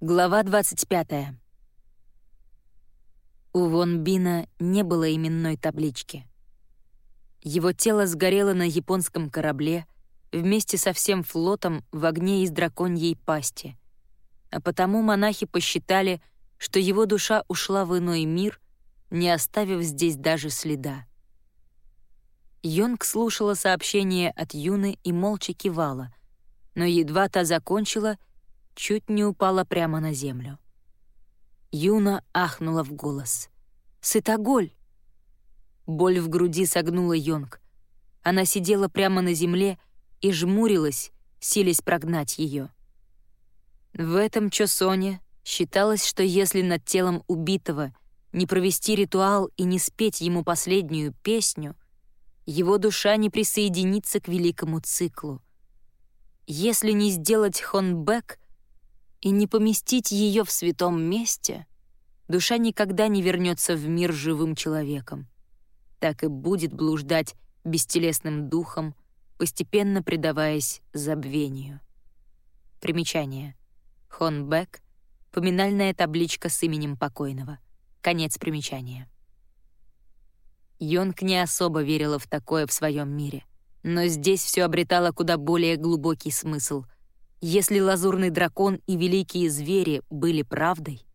Глава 25. У Вон Бина не было именной таблички. Его тело сгорело на японском корабле вместе со всем флотом в огне из драконьей пасти, а потому монахи посчитали, что его душа ушла в иной мир, не оставив здесь даже следа. Йонг слушала сообщение от Юны и молча кивала, но едва та закончила — чуть не упала прямо на землю. Юна ахнула в голос. «Сытоголь!» Боль в груди согнула Йонг. Она сидела прямо на земле и жмурилась, силясь прогнать ее. В этом Чосоне считалось, что если над телом убитого не провести ритуал и не спеть ему последнюю песню, его душа не присоединится к великому циклу. Если не сделать хонбек — и не поместить ее в святом месте, душа никогда не вернется в мир живым человеком. Так и будет блуждать бестелесным духом, постепенно предаваясь забвению. Примечание. Хонбек — поминальная табличка с именем покойного. Конец примечания. Йонг не особо верила в такое в своем мире, но здесь все обретало куда более глубокий смысл — если лазурный дракон и великие звери были правдой,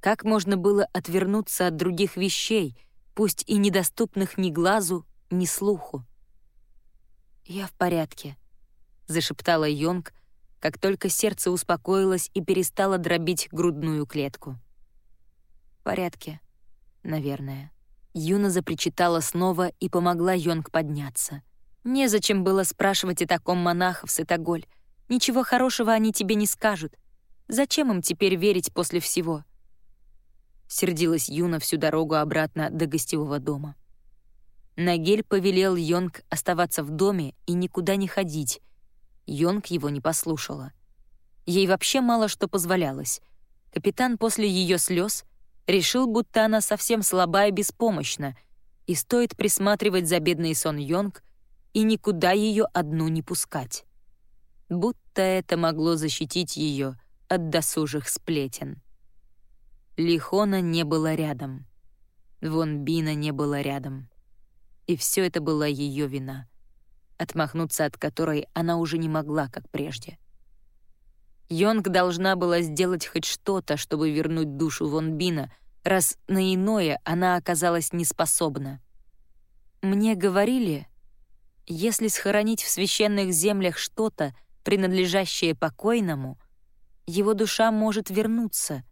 как можно было отвернуться от других вещей, пусть и недоступных ни глазу, ни слуху? «Я в порядке», — зашептала Йонг, как только сердце успокоилось и перестало дробить грудную клетку. «В порядке, наверное». Юна запричитала снова и помогла Йонг подняться. Незачем было спрашивать о таком монахов с Итаголь — Ничего хорошего они тебе не скажут. Зачем им теперь верить после всего?» Сердилась Юна всю дорогу обратно до гостевого дома. Нагель повелел Йонг оставаться в доме и никуда не ходить. Йонг его не послушала. Ей вообще мало что позволялось. Капитан после ее слез решил, будто она совсем слаба и беспомощна, и стоит присматривать за бедный сон Йонг и никуда ее одну не пускать будто это могло защитить ее от досужих сплетен. Лихона не было рядом. Вон Бина не было рядом. И все это была ее вина, отмахнуться от которой она уже не могла, как прежде. Йонг должна была сделать хоть что-то, чтобы вернуть душу Вон Бина, раз на иное она оказалась неспособна. Мне говорили, если схоронить в священных землях что-то, принадлежащее покойному, его душа может вернуться,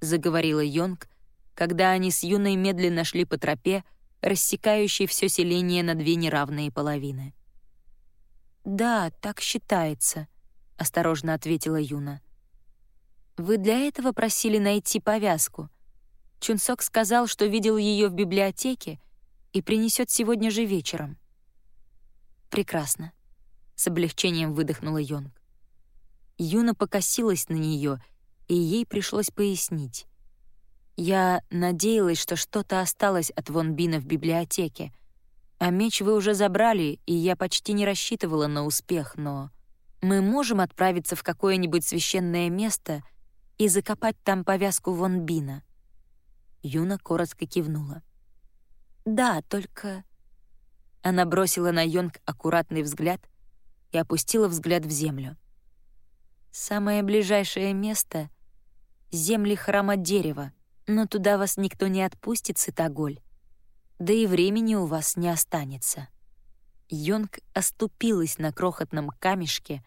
заговорила Йонг, когда они с Юной медленно шли по тропе, рассекающей все селение на две неравные половины. «Да, так считается», — осторожно ответила Юна. «Вы для этого просили найти повязку. Чунсок сказал, что видел ее в библиотеке и принесет сегодня же вечером». «Прекрасно с облегчением выдохнула Йонг. Юна покосилась на нее, и ей пришлось пояснить. «Я надеялась, что что-то осталось от Вон Бина в библиотеке, а меч вы уже забрали, и я почти не рассчитывала на успех, но мы можем отправиться в какое-нибудь священное место и закопать там повязку Вон Бина». Юна коротко кивнула. «Да, только...» Она бросила на Йонг аккуратный взгляд — и опустила взгляд в землю. «Самое ближайшее место — земли храма дерева, но туда вас никто не отпустит, Сытоголь. Да и времени у вас не останется». Йонг оступилась на крохотном камешке,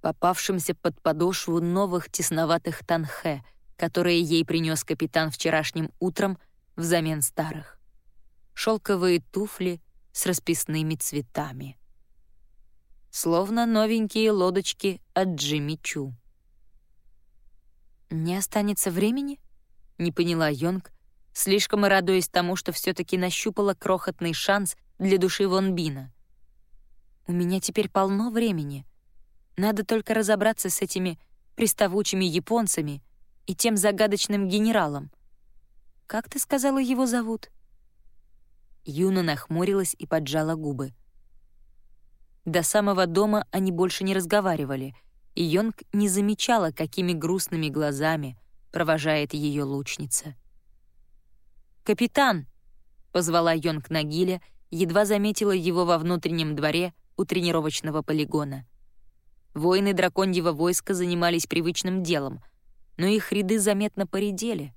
попавшемся под подошву новых тесноватых танхе, которые ей принес капитан вчерашним утром взамен старых. Шелковые туфли с расписными цветами словно новенькие лодочки от Джимми Чу. «Не останется времени?» — не поняла Йонг, слишком радуясь тому, что все таки нащупала крохотный шанс для души Вон Бина. «У меня теперь полно времени. Надо только разобраться с этими приставучими японцами и тем загадочным генералом. Как ты сказала, его зовут?» Юна нахмурилась и поджала губы. До самого дома они больше не разговаривали, и Йонг не замечала, какими грустными глазами провожает ее лучница. «Капитан!» — позвала Йонг Нагиля, едва заметила его во внутреннем дворе у тренировочного полигона. Воины драконьего войска занимались привычным делом, но их ряды заметно поредели,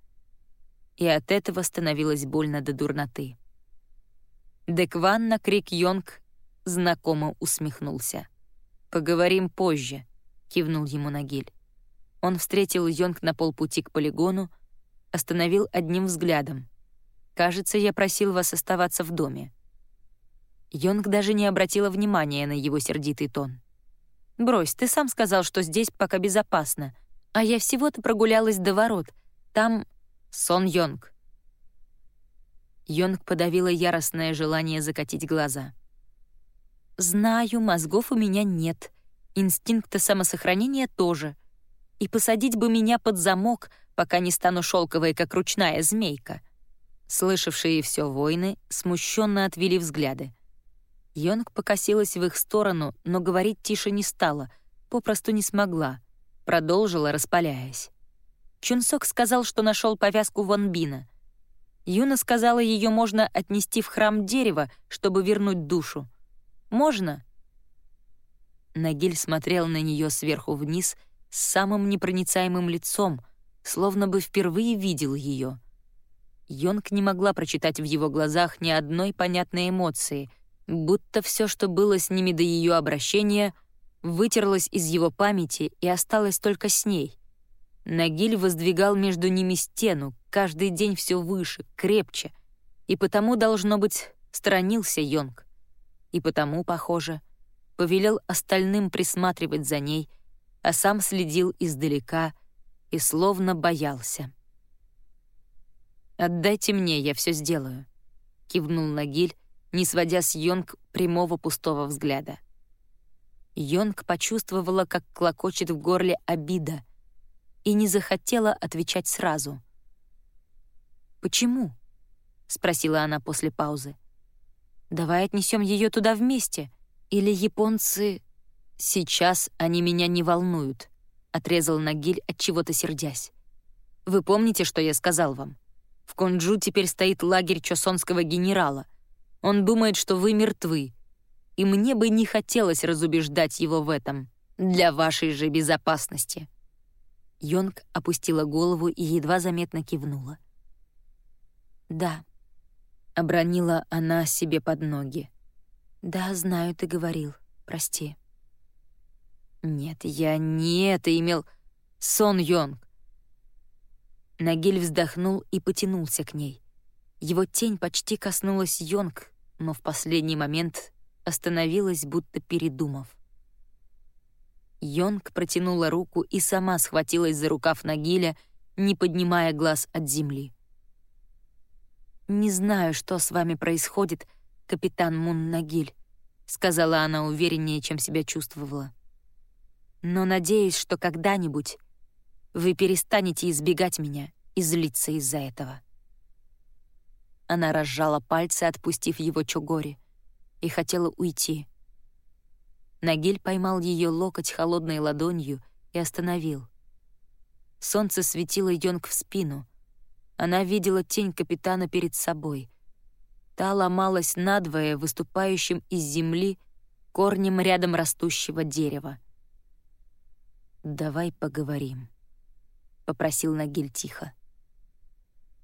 и от этого становилось больно до дурноты. Декван на крик Йонг знакомо усмехнулся. «Поговорим позже», — кивнул ему Нагиль. Он встретил Йонг на полпути к полигону, остановил одним взглядом. «Кажется, я просил вас оставаться в доме». Йонг даже не обратила внимания на его сердитый тон. «Брось, ты сам сказал, что здесь пока безопасно, а я всего-то прогулялась до ворот. Там Сон Йонг». Йонг подавила яростное желание закатить глаза. «Знаю, мозгов у меня нет, инстинкта самосохранения тоже. И посадить бы меня под замок, пока не стану шелковой, как ручная змейка». Слышавшие все воины смущенно отвели взгляды. Йонг покосилась в их сторону, но говорить тише не стала, попросту не смогла, продолжила, распаляясь. Чунсок сказал, что нашел повязку Вонбина. Юна сказала, ее можно отнести в храм дерева, чтобы вернуть душу. «Можно?» Нагиль смотрел на нее сверху вниз с самым непроницаемым лицом, словно бы впервые видел ее. Йонг не могла прочитать в его глазах ни одной понятной эмоции — будто все, что было с ними до ее обращения, вытерлось из его памяти и осталось только с ней. Нагиль воздвигал между ними стену, каждый день все выше, крепче, и потому, должно быть, сторонился Йонг. И потому, похоже, повелел остальным присматривать за ней, а сам следил издалека и словно боялся. «Отдайте мне, я все сделаю», — кивнул Нагиль, не сводя с Йонг прямого пустого взгляда. Йонг почувствовала, как клокочет в горле обида, и не захотела отвечать сразу. «Почему?» — спросила она после паузы. «Давай отнесем ее туда вместе. Или японцы...» «Сейчас они меня не волнуют», — отрезал Нагиль, от чего то сердясь. «Вы помните, что я сказал вам? В Кунджу теперь стоит лагерь чосонского генерала — он думает, что вы мертвы. И мне бы не хотелось разубеждать его в этом. Для вашей же безопасности». Йонг опустила голову и едва заметно кивнула. «Да», — обронила она себе под ноги. «Да, знаю, ты говорил. Прости». «Нет, я не это имел... Сон Йонг». Нагиль вздохнул и потянулся к ней. Его тень почти коснулась Йонг, но в последний момент остановилась, будто передумав. Йонг протянула руку и сама схватилась за рукав Нагиля, не поднимая глаз от земли. «Не знаю, что с вами происходит, капитан Мун Нагиль», — сказала она увереннее, чем себя чувствовала. «Но надеюсь, что когда-нибудь вы перестанете избегать меня и злиться из-за этого». Она разжала пальцы, отпустив его Чугори, и хотела уйти. Нагиль поймал ее локоть холодной ладонью и остановил. Солнце светило Йонг в спину. Она видела тень капитана перед собой. Та ломалась надвое выступающим из земли корнем рядом растущего дерева. «Давай поговорим», — попросил Нагиль тихо.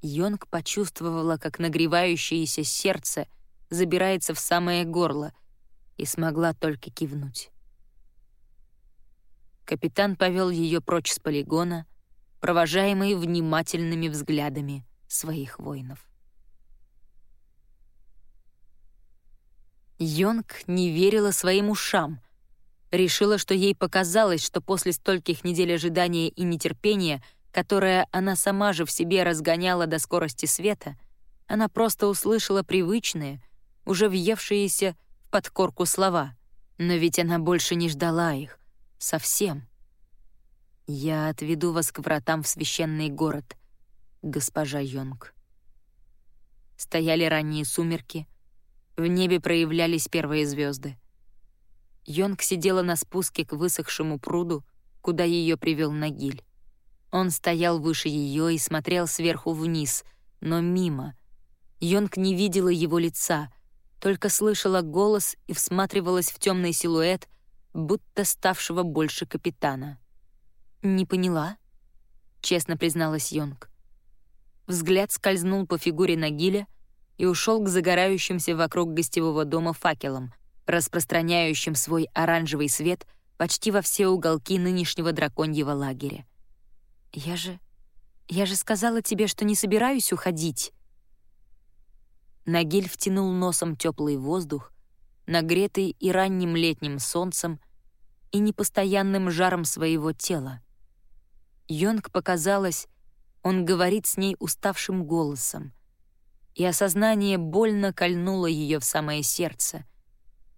Йонг почувствовала, как нагревающееся сердце забирается в самое горло, и смогла только кивнуть. Капитан повел ее прочь с полигона, провожаемый внимательными взглядами своих воинов. Йонг не верила своим ушам. Решила, что ей показалось, что после стольких недель ожидания и нетерпения — которое она сама же в себе разгоняла до скорости света, она просто услышала привычные, уже въевшиеся в подкорку слова. Но ведь она больше не ждала их. Совсем. «Я отведу вас к вратам в священный город, госпожа Йонг». Стояли ранние сумерки, в небе проявлялись первые звезды. Йонг сидела на спуске к высохшему пруду, куда ее привел Нагиль. Он стоял выше ее и смотрел сверху вниз, но мимо. Йонг не видела его лица, только слышала голос и всматривалась в темный силуэт, будто ставшего больше капитана. «Не поняла?» — честно призналась Йонг. Взгляд скользнул по фигуре Нагиля и ушел к загорающимся вокруг гостевого дома факелам, распространяющим свой оранжевый свет почти во все уголки нынешнего драконьего лагеря. «Я же... я же сказала тебе, что не собираюсь уходить!» Нагиль втянул носом теплый воздух, нагретый и ранним летним солнцем, и непостоянным жаром своего тела. Йонг показалось, он говорит с ней уставшим голосом, и осознание больно кольнуло ее в самое сердце.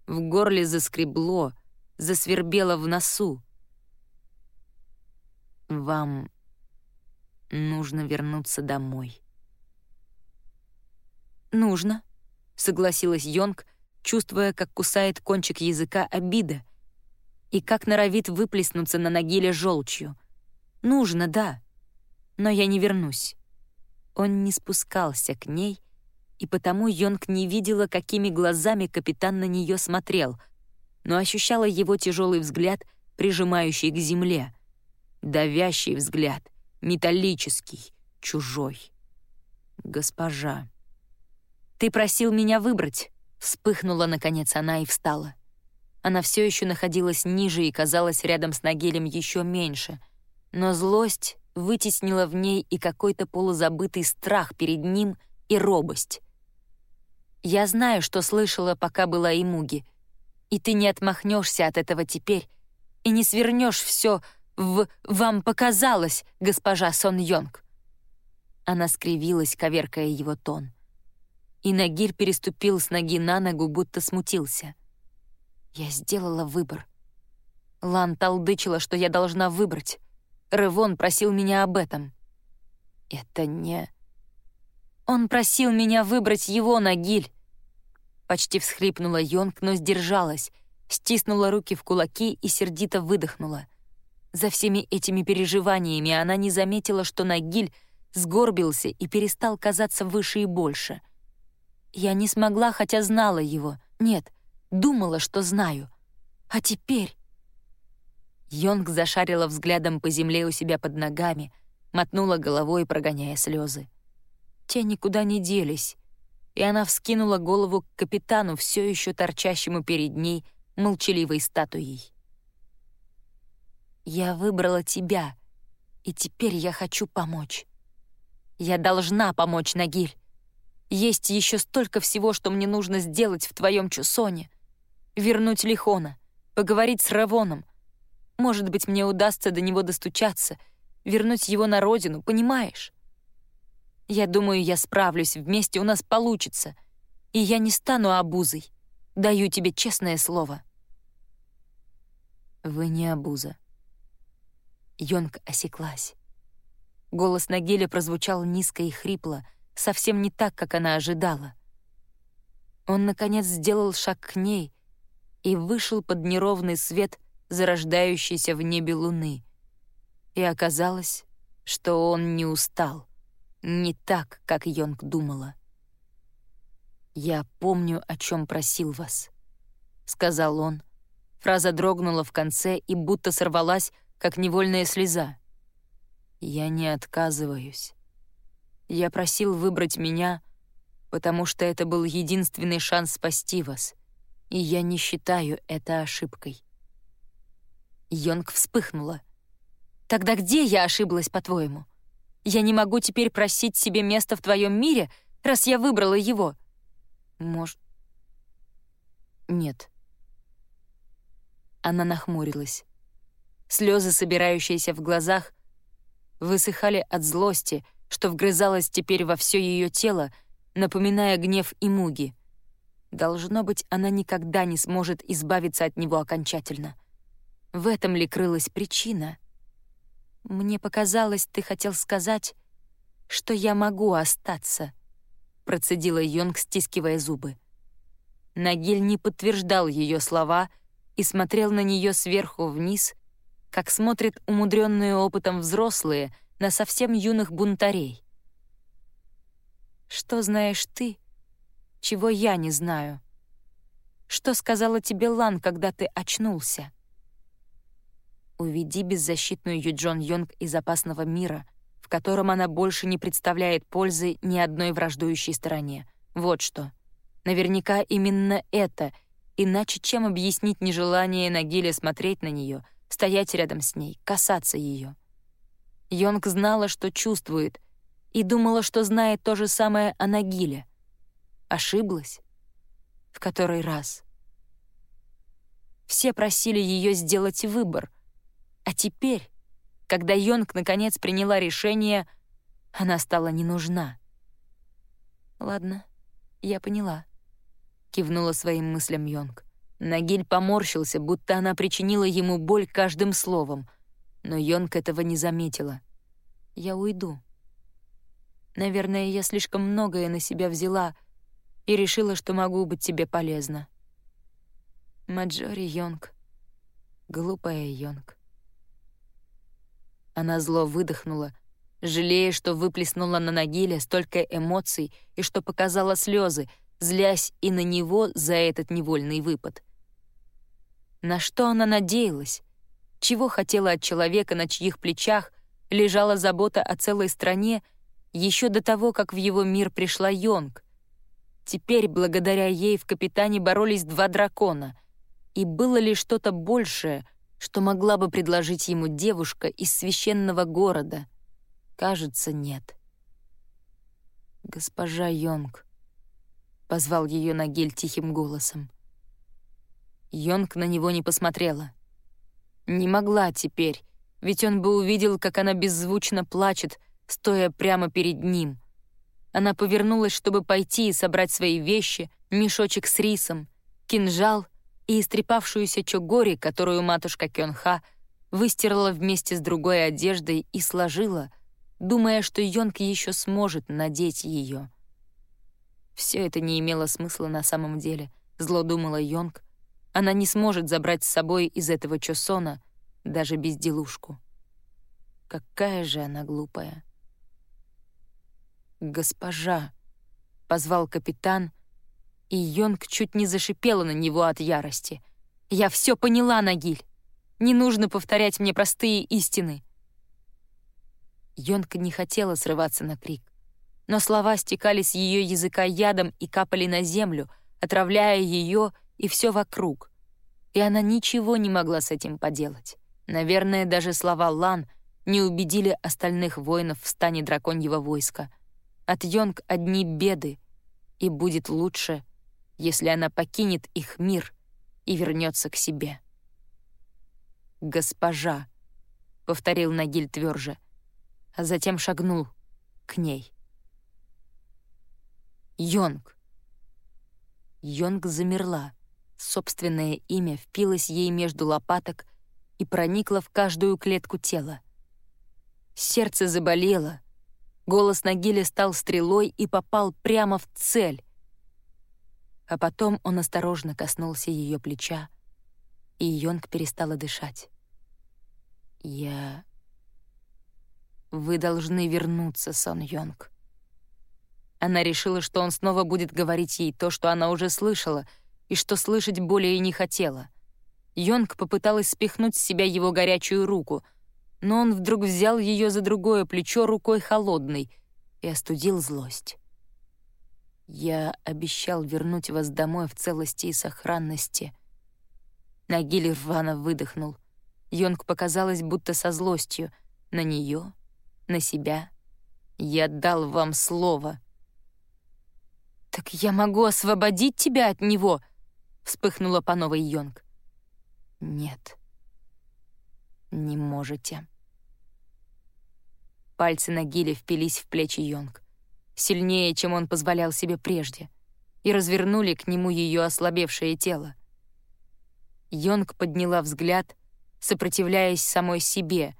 В горле заскребло, засвербело в носу. «Вам нужно вернуться домой». «Нужно», — согласилась Йонг, чувствуя, как кусает кончик языка обида и как норовит выплеснуться на Нагиле желчью. «Нужно, да, но я не вернусь». Он не спускался к ней, и потому Йонг не видела, какими глазами капитан на нее смотрел, но ощущала его тяжелый взгляд, прижимающий к земле. Давящий взгляд, металлический, чужой. «Госпожа». «Ты просил меня выбрать», — вспыхнула, наконец, она и встала. Она все еще находилась ниже и казалась рядом с Нагелем еще меньше, но злость вытеснила в ней и какой-то полузабытый страх перед ним и робость. Я знаю, что слышала, пока была и Муги, и ты не отмахнешься от этого теперь и не свернешь все в «вам показалось», госпожа Сон Йонг. Она скривилась, коверкая его тон. И Нагир переступил с ноги на ногу, будто смутился. Я сделала выбор. Лан толдычила, что я должна выбрать. Ревон просил меня об этом. Это не... Он просил меня выбрать его, Нагиль. Почти всхлипнула Йонг, но сдержалась, стиснула руки в кулаки и сердито выдохнула. За всеми этими переживаниями она не заметила, что Нагиль сгорбился и перестал казаться выше и больше. Я не смогла, хотя знала его. Нет, думала, что знаю. А теперь... Йонг зашарила взглядом по земле у себя под ногами, мотнула головой, прогоняя слезы. Те никуда не делись, и она вскинула голову к капитану, все еще торчащему перед ней молчаливой статуей. «Я выбрала тебя, и теперь я хочу помочь. Я должна помочь, Нагиль. Есть еще столько всего, что мне нужно сделать в твоем Чусоне. Вернуть Лихона, поговорить с Равоном — может быть, мне удастся до него достучаться, вернуть его на родину, понимаешь? Я думаю, я справлюсь, вместе у нас получится. И я не стану обузой. Даю тебе честное слово. Вы не обуза. Йонг осеклась. Голос Нагеля прозвучал низко и хрипло, совсем не так, как она ожидала. Он, наконец, сделал шаг к ней и вышел под неровный свет зарождающейся в небе луны. И оказалось, что он не устал, не так, как Йонг думала. «Я помню, о чем просил вас», — сказал он. Фраза дрогнула в конце и будто сорвалась, как невольная слеза. «Я не отказываюсь. Я просил выбрать меня, потому что это был единственный шанс спасти вас, и я не считаю это ошибкой. Йонг вспыхнула. «Тогда где я ошиблась, по-твоему? Я не могу теперь просить себе место в твоем мире, раз я выбрала его. Может...» «Нет». Она нахмурилась. Слезы, собирающиеся в глазах, высыхали от злости, что вгрызалось теперь во все ее тело, напоминая гнев и муги. Должно быть, она никогда не сможет избавиться от него окончательно. В этом ли крылась причина? Мне показалось, ты хотел сказать, что я могу остаться, процедила Йонг, стискивая зубы. Нагиль не подтверждал ее слова и смотрел на нее сверху вниз, как смотрят умудренные опытом взрослые на совсем юных бунтарей. «Что знаешь ты, чего я не знаю? Что сказала тебе Лан, когда ты очнулся?» Уведи беззащитную Юджон Йонг из опасного мира, в котором она больше не представляет пользы ни одной враждующей стороне. Вот что. Наверняка именно это, иначе чем объяснить нежелание Нагиле смотреть на нее, стоять рядом с ней, касаться ее? Йонг знала, что чувствует, и думала, что знает то же самое о Нагиле. Ошиблась? В который раз? Все просили ее сделать выбор, а теперь, когда Йонг наконец приняла решение, она стала не нужна. «Ладно, я поняла», — кивнула своим мыслям Йонг. Нагиль поморщился, будто она причинила ему боль каждым словом, но Йонг этого не заметила. «Я уйду. Наверное, я слишком многое на себя взяла и решила, что могу быть тебе полезна». Маджори Йонг. Глупая Йонг. Она зло выдохнула, жалея, что выплеснула на Нагиля столько эмоций и что показала слезы, злясь и на него за этот невольный выпад. На что она надеялась? Чего хотела от человека, на чьих плечах лежала забота о целой стране еще до того, как в его мир пришла Йонг? Теперь, благодаря ей, в «Капитане» боролись два дракона. И было ли что-то большее — что могла бы предложить ему девушка из священного города. Кажется, нет. «Госпожа Йонг», — позвал ее Нагель тихим голосом. Йонг на него не посмотрела. Не могла теперь, ведь он бы увидел, как она беззвучно плачет, стоя прямо перед ним. Она повернулась, чтобы пойти и собрать свои вещи, мешочек с рисом, кинжал — и истрепавшуюся чогори, которую матушка Кёнха выстирала вместе с другой одеждой и сложила, думая, что Йонг еще сможет надеть ее. Все это не имело смысла на самом деле, зло думала Йонг. Она не сможет забрать с собой из этого чосона даже безделушку. Какая же она глупая. «Госпожа», — позвал капитан, и Йонг чуть не зашипела на него от ярости. «Я все поняла, Нагиль. Не нужно повторять мне простые истины». Йонг не хотела срываться на крик, но слова стекали с ее языка ядом и капали на землю, отравляя ее и все вокруг. И она ничего не могла с этим поделать. Наверное, даже слова Лан не убедили остальных воинов в стане драконьего войска. От Йонг одни беды, и будет лучше — если она покинет их мир и вернется к себе. «Госпожа», — повторил Нагиль тверже, а затем шагнул к ней. Йонг. Йонг замерла. Собственное имя впилось ей между лопаток и проникло в каждую клетку тела. Сердце заболело. Голос Нагиля стал стрелой и попал прямо в цель а потом он осторожно коснулся ее плеча, и Йонг перестала дышать. «Я... Вы должны вернуться, Сон Йонг». Она решила, что он снова будет говорить ей то, что она уже слышала, и что слышать более не хотела. Йонг попыталась спихнуть с себя его горячую руку, но он вдруг взял ее за другое плечо рукой холодной и остудил злость. Я обещал вернуть вас домой в целости и сохранности. Нагиль рвано выдохнул. Йонг показалось, будто со злостью. На нее, на себя. Я дал вам слово. «Так я могу освободить тебя от него?» — вспыхнула по новой Йонг. «Нет, не можете». Пальцы Нагиля впились в плечи Йонг сильнее, чем он позволял себе прежде, и развернули к нему ее ослабевшее тело. Йонг подняла взгляд, сопротивляясь самой себе,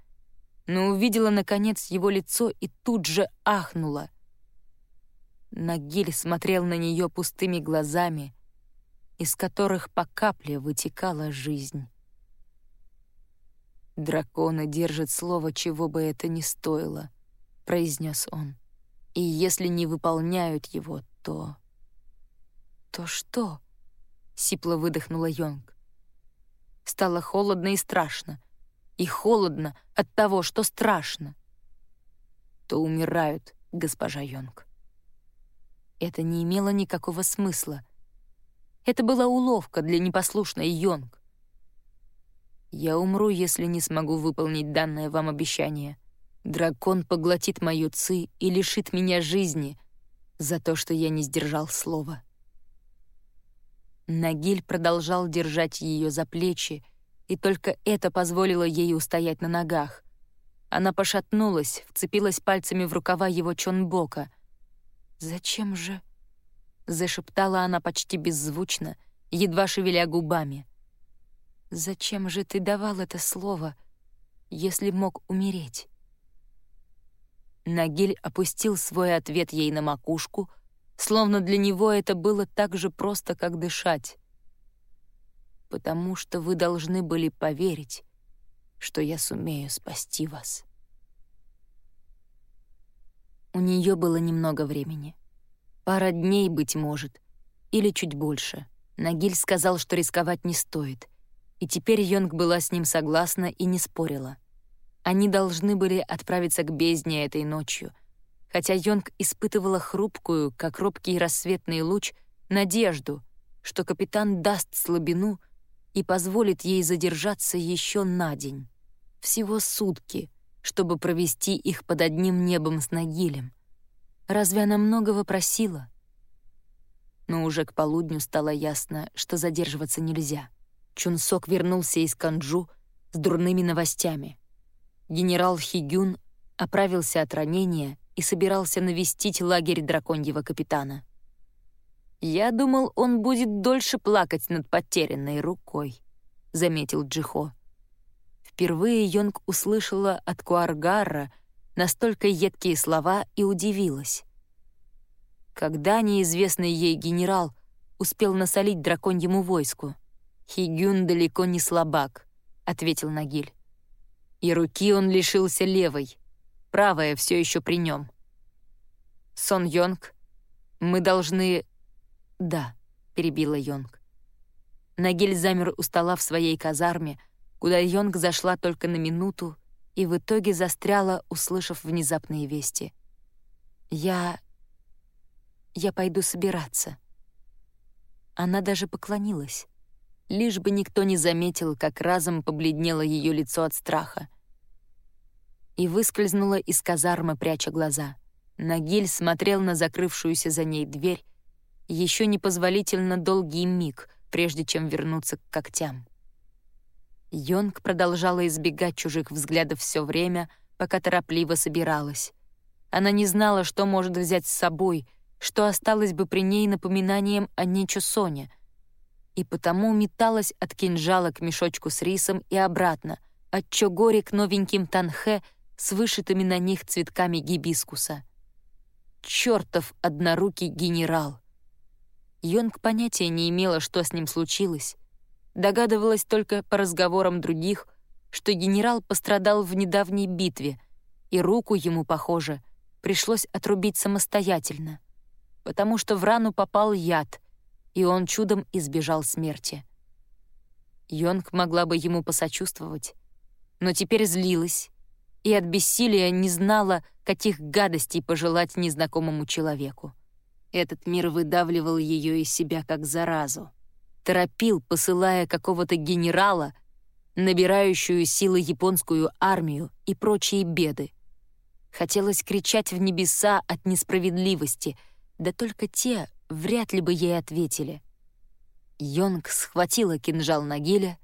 но увидела, наконец, его лицо и тут же ахнула. Нагиль смотрел на нее пустыми глазами, из которых по капле вытекала жизнь. «Драконы держат слово, чего бы это ни стоило», — произнес он. «И если не выполняют его, то...» «То что?» — сипло выдохнула Йонг. Стало холодно и страшно. И холодно от того, что страшно. «То умирают, госпожа Йонг». Это не имело никакого смысла. Это была уловка для непослушной Йонг. Я умру, если не смогу выполнить данное вам обещание. Дракон поглотит мою ци и лишит меня жизни за то, что я не сдержал слова. Нагиль продолжал держать ее за плечи, и только это позволило ей устоять на ногах. Она пошатнулась, вцепилась пальцами в рукава его чонбока. «Зачем же?» — зашептала она почти беззвучно, едва шевеля губами — Зачем же ты давал это слово, если мог умереть? Нагиль опустил свой ответ ей на макушку, словно для него это было так же просто, как дышать. «Потому что вы должны были поверить, что я сумею спасти вас». У нее было немного времени. Пара дней, быть может, или чуть больше. Нагиль сказал, что рисковать не стоит — и теперь Йонг была с ним согласна и не спорила. Они должны были отправиться к бездне этой ночью, хотя Йонг испытывала хрупкую, как робкий рассветный луч, надежду, что капитан даст слабину и позволит ей задержаться еще на день. Всего сутки, чтобы провести их под одним небом с Нагилем. Разве она многого просила? Но уже к полудню стало ясно, что задерживаться нельзя — Чунсок вернулся из Канджу с дурными новостями. Генерал Хигюн оправился от ранения и собирался навестить лагерь драконьего капитана. «Я думал, он будет дольше плакать над потерянной рукой», — заметил Джихо. Впервые Йонг услышала от Куаргара настолько едкие слова и удивилась. Когда неизвестный ей генерал успел насолить драконьему войску — «Хигюн далеко не слабак», — ответил Нагиль. «И руки он лишился левой. Правая все еще при нем. Сон Йонг, мы должны...» «Да», — перебила Йонг. Нагиль замер у стола в своей казарме, куда Йонг зашла только на минуту и в итоге застряла, услышав внезапные вести. «Я... я пойду собираться». Она даже поклонилась лишь бы никто не заметил, как разом побледнело ее лицо от страха. И выскользнула из казармы, пряча глаза. Нагиль смотрел на закрывшуюся за ней дверь еще непозволительно долгий миг, прежде чем вернуться к когтям. Йонг продолжала избегать чужих взглядов все время, пока торопливо собиралась. Она не знала, что может взять с собой, что осталось бы при ней напоминанием о Нечо Соне — и потому металась от кинжала к мешочку с рисом и обратно, от чогори к новеньким танхе с вышитыми на них цветками гибискуса. Чёртов однорукий генерал! Йонг понятия не имела, что с ним случилось. Догадывалась только по разговорам других, что генерал пострадал в недавней битве, и руку ему, похоже, пришлось отрубить самостоятельно, потому что в рану попал яд — и он чудом избежал смерти. Йонг могла бы ему посочувствовать, но теперь злилась и от бессилия не знала, каких гадостей пожелать незнакомому человеку. Этот мир выдавливал ее из себя как заразу. Торопил, посылая какого-то генерала, набирающую силы японскую армию и прочие беды. Хотелось кричать в небеса от несправедливости, да только те вряд ли бы ей ответили. Йонг схватила кинжал Нагиля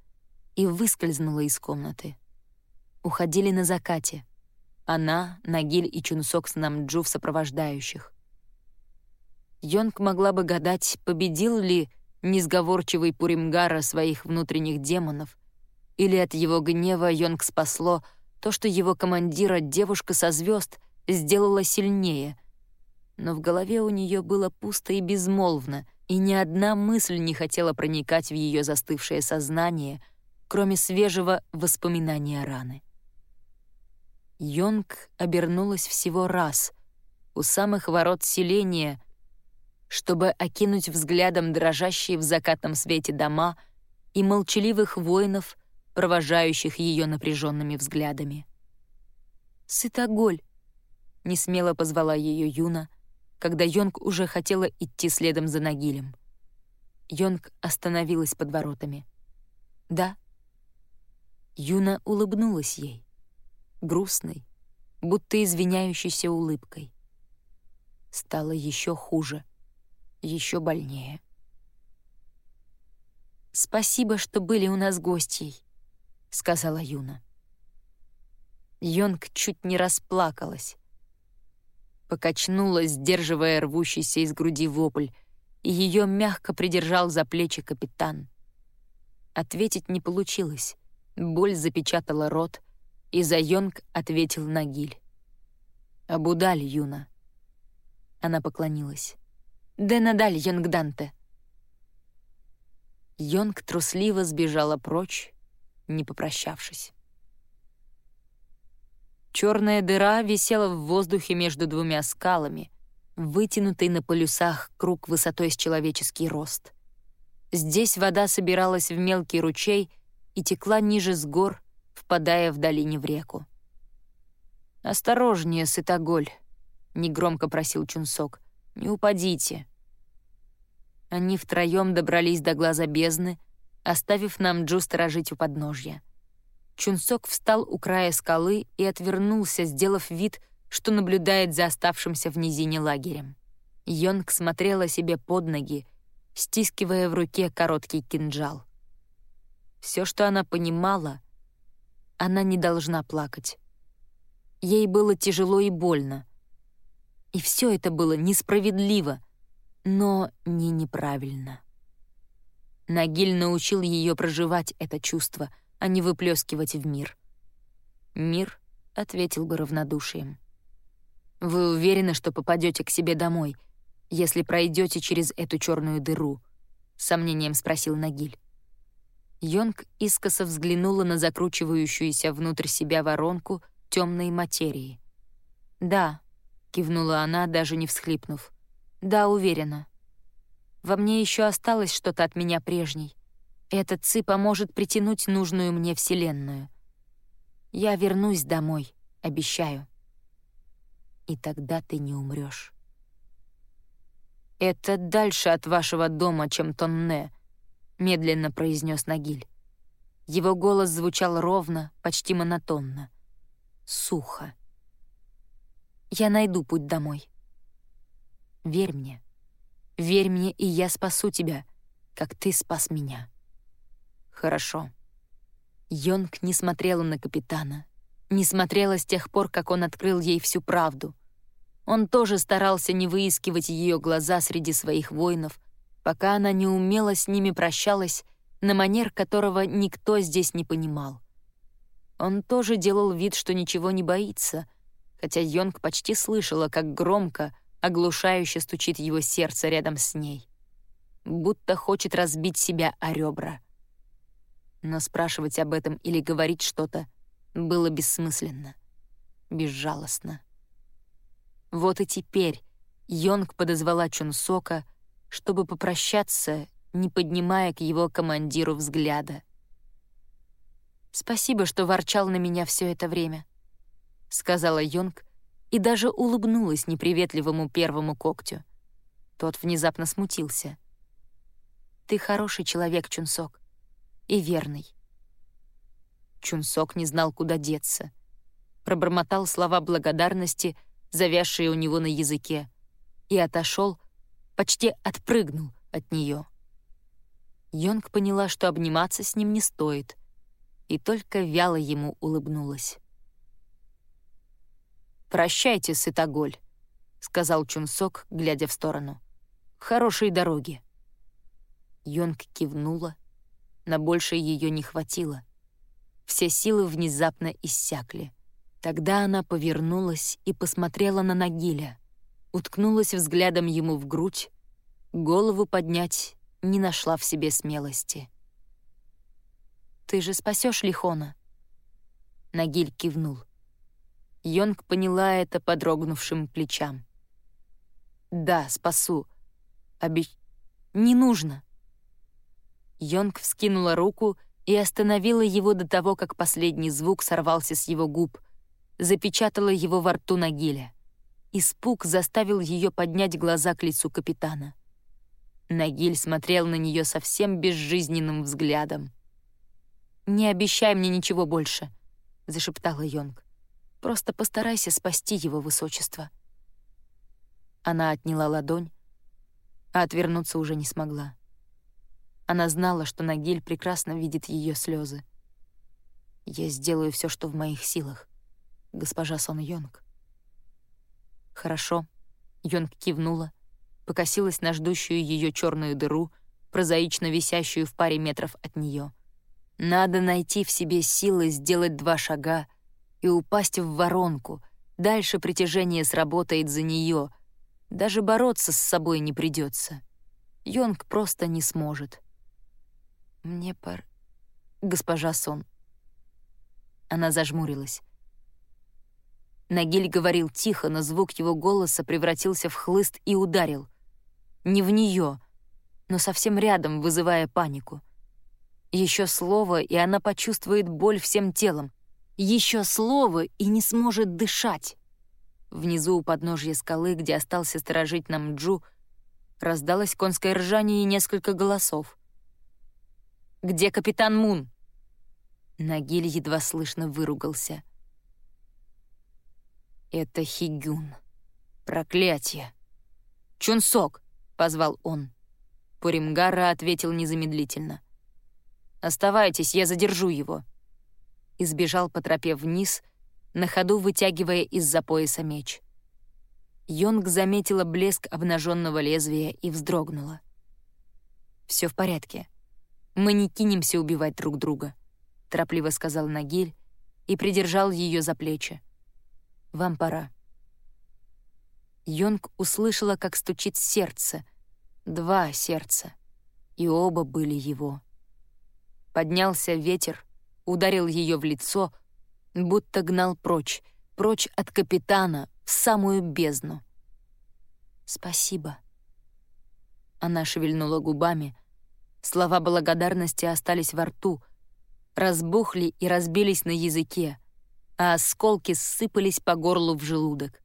и выскользнула из комнаты. Уходили на закате. Она, Нагиль и Чунсок с Намджу в сопровождающих. Йонг могла бы гадать, победил ли несговорчивый Пуримгара своих внутренних демонов, или от его гнева Йонг спасло то, что его командира девушка со звезд сделала сильнее, но в голове у нее было пусто и безмолвно, и ни одна мысль не хотела проникать в ее застывшее сознание, кроме свежего воспоминания раны. Йонг обернулась всего раз, у самых ворот селения, чтобы окинуть взглядом дрожащие в закатном свете дома и молчаливых воинов, провожающих ее напряженными взглядами. «Сытоголь!» — несмело позвала ее Юна, когда Йонг уже хотела идти следом за Нагилем. Йонг остановилась под воротами. «Да?» Юна улыбнулась ей, грустной, будто извиняющейся улыбкой. Стало еще хуже, еще больнее. «Спасибо, что были у нас гостьей», — сказала Юна. Йонг чуть не расплакалась. Покачнулась, сдерживая рвущийся из груди вопль, и ее мягко придержал за плечи капитан. Ответить не получилось. Боль запечатала рот, и за Йонг ответил Нагиль. «Абудаль, Юна». Она поклонилась. «Де надаль, Йонгданте». Йонг трусливо сбежала прочь, не попрощавшись. Черная дыра висела в воздухе между двумя скалами, вытянутый на полюсах круг высотой с человеческий рост. Здесь вода собиралась в мелкий ручей и текла ниже с гор, впадая в долине в реку. «Осторожнее, Сытоголь», — негромко просил Чунсок, — «не упадите». Они втроем добрались до глаза бездны, оставив нам Джу сторожить у подножья. Чунсок встал у края скалы и отвернулся, сделав вид, что наблюдает за оставшимся в низине лагерем. Йонг смотрела себе под ноги, стискивая в руке короткий кинжал. Все, что она понимала, она не должна плакать. Ей было тяжело и больно. И все это было несправедливо — но не неправильно. Нагиль научил ее проживать это чувство, а не выплескивать в мир. Мир ответил бы равнодушием. «Вы уверены, что попадете к себе домой, если пройдете через эту черную дыру?» — сомнением спросил Нагиль. Йонг искоса взглянула на закручивающуюся внутрь себя воронку темной материи. «Да», — кивнула она, даже не всхлипнув. Да, уверена. Во мне еще осталось что-то от меня прежней. Этот ци поможет притянуть нужную мне вселенную. Я вернусь домой, обещаю. И тогда ты не умрешь. «Это дальше от вашего дома, чем Тонне», — медленно произнес Нагиль. Его голос звучал ровно, почти монотонно. Сухо. «Я найду путь домой. Верь мне. Верь мне, и я спасу тебя, как ты спас меня. Хорошо. Йонг не смотрела на капитана. Не смотрела с тех пор, как он открыл ей всю правду. Он тоже старался не выискивать ее глаза среди своих воинов, пока она неумело с ними прощалась, на манер которого никто здесь не понимал. Он тоже делал вид, что ничего не боится, хотя Йонг почти слышала, как громко, оглушающе стучит его сердце рядом с ней. Будто хочет разбить себя о ребра. Но спрашивать об этом или говорить что-то было бессмысленно, безжалостно. Вот и теперь Йонг подозвала Чунсока, чтобы попрощаться, не поднимая к его командиру взгляда. «Спасибо, что ворчал на меня все это время», — сказала Йонг, и даже улыбнулась неприветливому первому когтю. Тот внезапно смутился. «Ты хороший человек, Чунсок, и верный». Чунсок не знал, куда деться. Пробормотал слова благодарности, завязшие у него на языке, и отошел, почти отпрыгнул от нее. Йонг поняла, что обниматься с ним не стоит, и только вяло ему улыбнулась. «Прощайте, Сытоголь», — сказал Чунсок, глядя в сторону. «Хорошей дороги». Йонг кивнула. На больше ее не хватило. Все силы внезапно иссякли. Тогда она повернулась и посмотрела на Нагиля, уткнулась взглядом ему в грудь, голову поднять не нашла в себе смелости. «Ты же спасешь Лихона?» Нагиль кивнул. Йонг поняла это по дрогнувшим плечам. «Да, спасу. Обещ... Не нужно». Йонг вскинула руку и остановила его до того, как последний звук сорвался с его губ, запечатала его во рту Нагиля. Испуг заставил ее поднять глаза к лицу капитана. Нагиль смотрел на нее совсем безжизненным взглядом. «Не обещай мне ничего больше», — зашептала Йонг. «Просто постарайся спасти его высочество». Она отняла ладонь, а отвернуться уже не смогла. Она знала, что Нагиль прекрасно видит ее слезы. «Я сделаю все, что в моих силах, госпожа Сон Йонг». «Хорошо», — Йонг кивнула, покосилась на ждущую ее черную дыру, прозаично висящую в паре метров от нее. «Надо найти в себе силы сделать два шага и упасть в воронку. Дальше притяжение сработает за нее. Даже бороться с собой не придется. Йонг просто не сможет». «Мне пор...» «Госпожа Сон». Она зажмурилась. Нагиль говорил тихо, но звук его голоса превратился в хлыст и ударил. Не в нее, но совсем рядом, вызывая панику. Еще слово, и она почувствует боль всем телом. Еще слово, и не сможет дышать. Внизу у подножья скалы, где остался сторожить нам Джу, раздалось конское ржание и несколько голосов. «Где капитан Мун?» Нагиль едва слышно выругался — это Хигюн. Проклятие. «Чунсок!» — позвал он. Пуримгара ответил незамедлительно. «Оставайтесь, я задержу его». Избежал по тропе вниз, на ходу вытягивая из-за пояса меч. Йонг заметила блеск обнаженного лезвия и вздрогнула. Все в порядке. Мы не кинемся убивать друг друга», — торопливо сказал Нагиль и придержал ее за плечи. Вам пора». Йонг услышала, как стучит сердце. Два сердца. И оба были его. Поднялся ветер, ударил ее в лицо, будто гнал прочь, прочь от капитана, в самую бездну. «Спасибо». Она шевельнула губами. Слова благодарности остались во рту, разбухли и разбились на языке а осколки сыпались по горлу в желудок.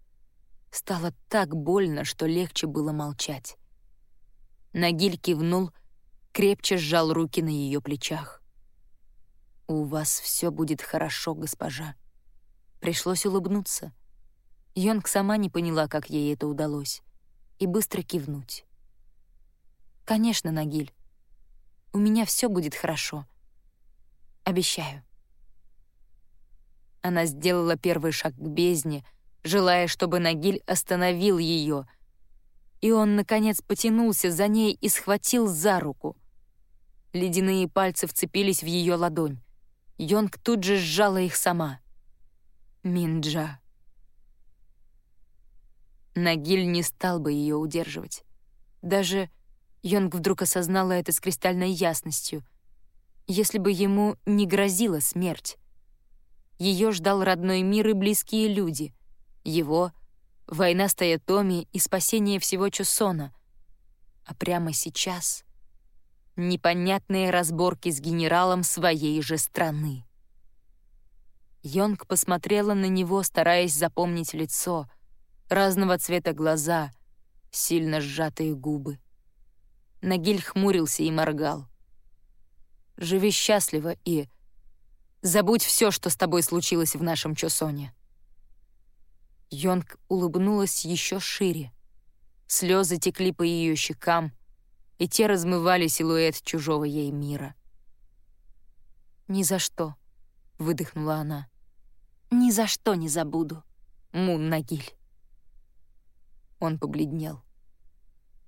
Стало так больно, что легче было молчать. Нагиль кивнул, крепче сжал руки на ее плечах. «У вас все будет хорошо, госпожа». Пришлось улыбнуться. Йонг сама не поняла, как ей это удалось, и быстро кивнуть. «Конечно, Нагиль. У меня все будет хорошо. Обещаю». Она сделала первый шаг к бездне, желая, чтобы Нагиль остановил ее. И он, наконец, потянулся за ней и схватил за руку. Ледяные пальцы вцепились в ее ладонь. Йонг тут же сжала их сама. Минджа. Нагиль не стал бы ее удерживать. Даже Йонг вдруг осознала это с кристальной ясностью. Если бы ему не грозила смерть. Ее ждал родной мир и близкие люди. Его — война с Таятоми и спасение всего Чусона. А прямо сейчас — непонятные разборки с генералом своей же страны. Йонг посмотрела на него, стараясь запомнить лицо, разного цвета глаза, сильно сжатые губы. Нагиль хмурился и моргал. «Живи счастливо и...» Забудь все, что с тобой случилось в нашем Чосоне». Йонг улыбнулась еще шире. Слезы текли по ее щекам, и те размывали силуэт чужого ей мира. «Ни за что», — выдохнула она. «Ни за что не забуду, Мун Нагиль». Он побледнел.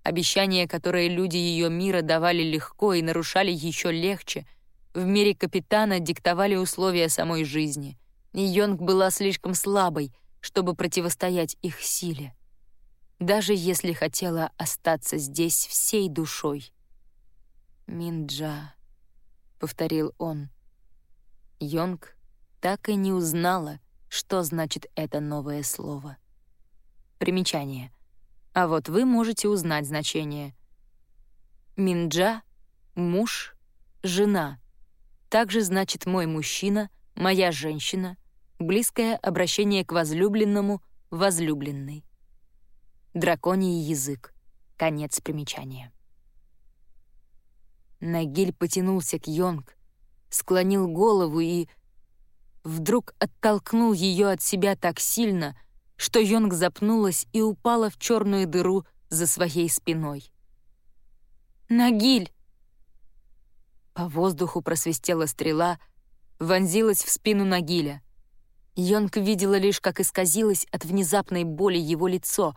Обещания, которые люди ее мира давали легко и нарушали еще легче — в мире капитана диктовали условия самой жизни, и Йонг была слишком слабой, чтобы противостоять их силе. Даже если хотела остаться здесь всей душой. «Минджа», — повторил он, Йонг так и не узнала, что значит это новое слово. Примечание. А вот вы можете узнать значение. Минджа — муж, жена. Также значит мой мужчина, моя женщина, близкое обращение к возлюбленному, возлюбленный. Драконий язык. Конец примечания. Нагиль потянулся к Йонг, склонил голову и вдруг оттолкнул ее от себя так сильно, что Йонг запнулась и упала в черную дыру за своей спиной. «Нагиль!» По воздуху просвистела стрела, вонзилась в спину Нагиля. Йонг видела лишь, как исказилось от внезапной боли его лицо,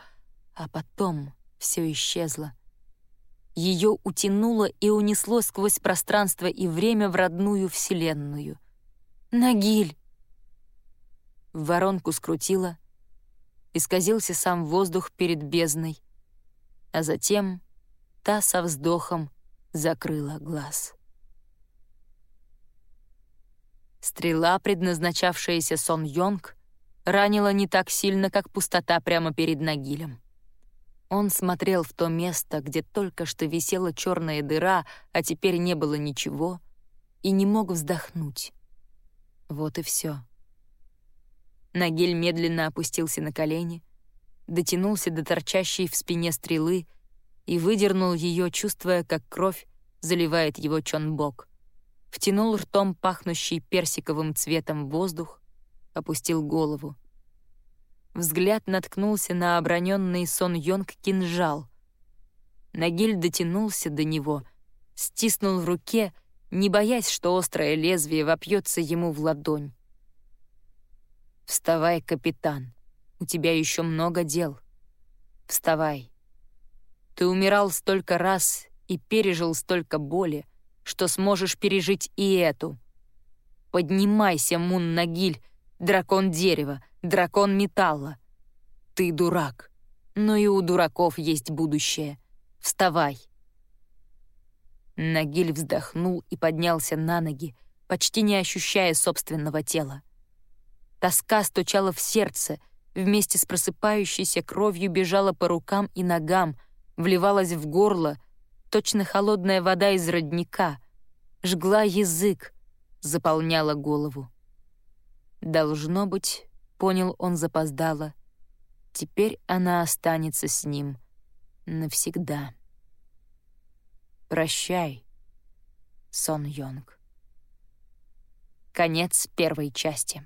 а потом все исчезло. Ее утянуло и унесло сквозь пространство и время в родную вселенную. «Нагиль!» Воронку скрутило, исказился сам воздух перед бездной, а затем та со вздохом закрыла глаз. Стрела, предназначавшаяся Сон Йонг, ранила не так сильно, как пустота прямо перед Нагилем. Он смотрел в то место, где только что висела черная дыра, а теперь не было ничего, и не мог вздохнуть. Вот и все. Нагиль медленно опустился на колени, дотянулся до торчащей в спине стрелы и выдернул ее, чувствуя, как кровь заливает его чонбок. Втянул ртом пахнущий персиковым цветом воздух, опустил голову. Взгляд наткнулся на оброненный Сон Йонг кинжал. Нагиль дотянулся до него, стиснул в руке, не боясь, что острое лезвие вопьется ему в ладонь. «Вставай, капитан, у тебя еще много дел. Вставай. Ты умирал столько раз и пережил столько боли, что сможешь пережить и эту. Поднимайся, Мун Нагиль, дракон дерева, дракон металла. Ты дурак, но и у дураков есть будущее. Вставай. Нагиль вздохнул и поднялся на ноги, почти не ощущая собственного тела. Тоска стучала в сердце, вместе с просыпающейся кровью бежала по рукам и ногам, вливалась в горло, точно холодная вода из родника, жгла язык, заполняла голову. Должно быть, понял он запоздало. Теперь она останется с ним навсегда. Прощай, Сон Йонг. Конец первой части.